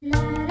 La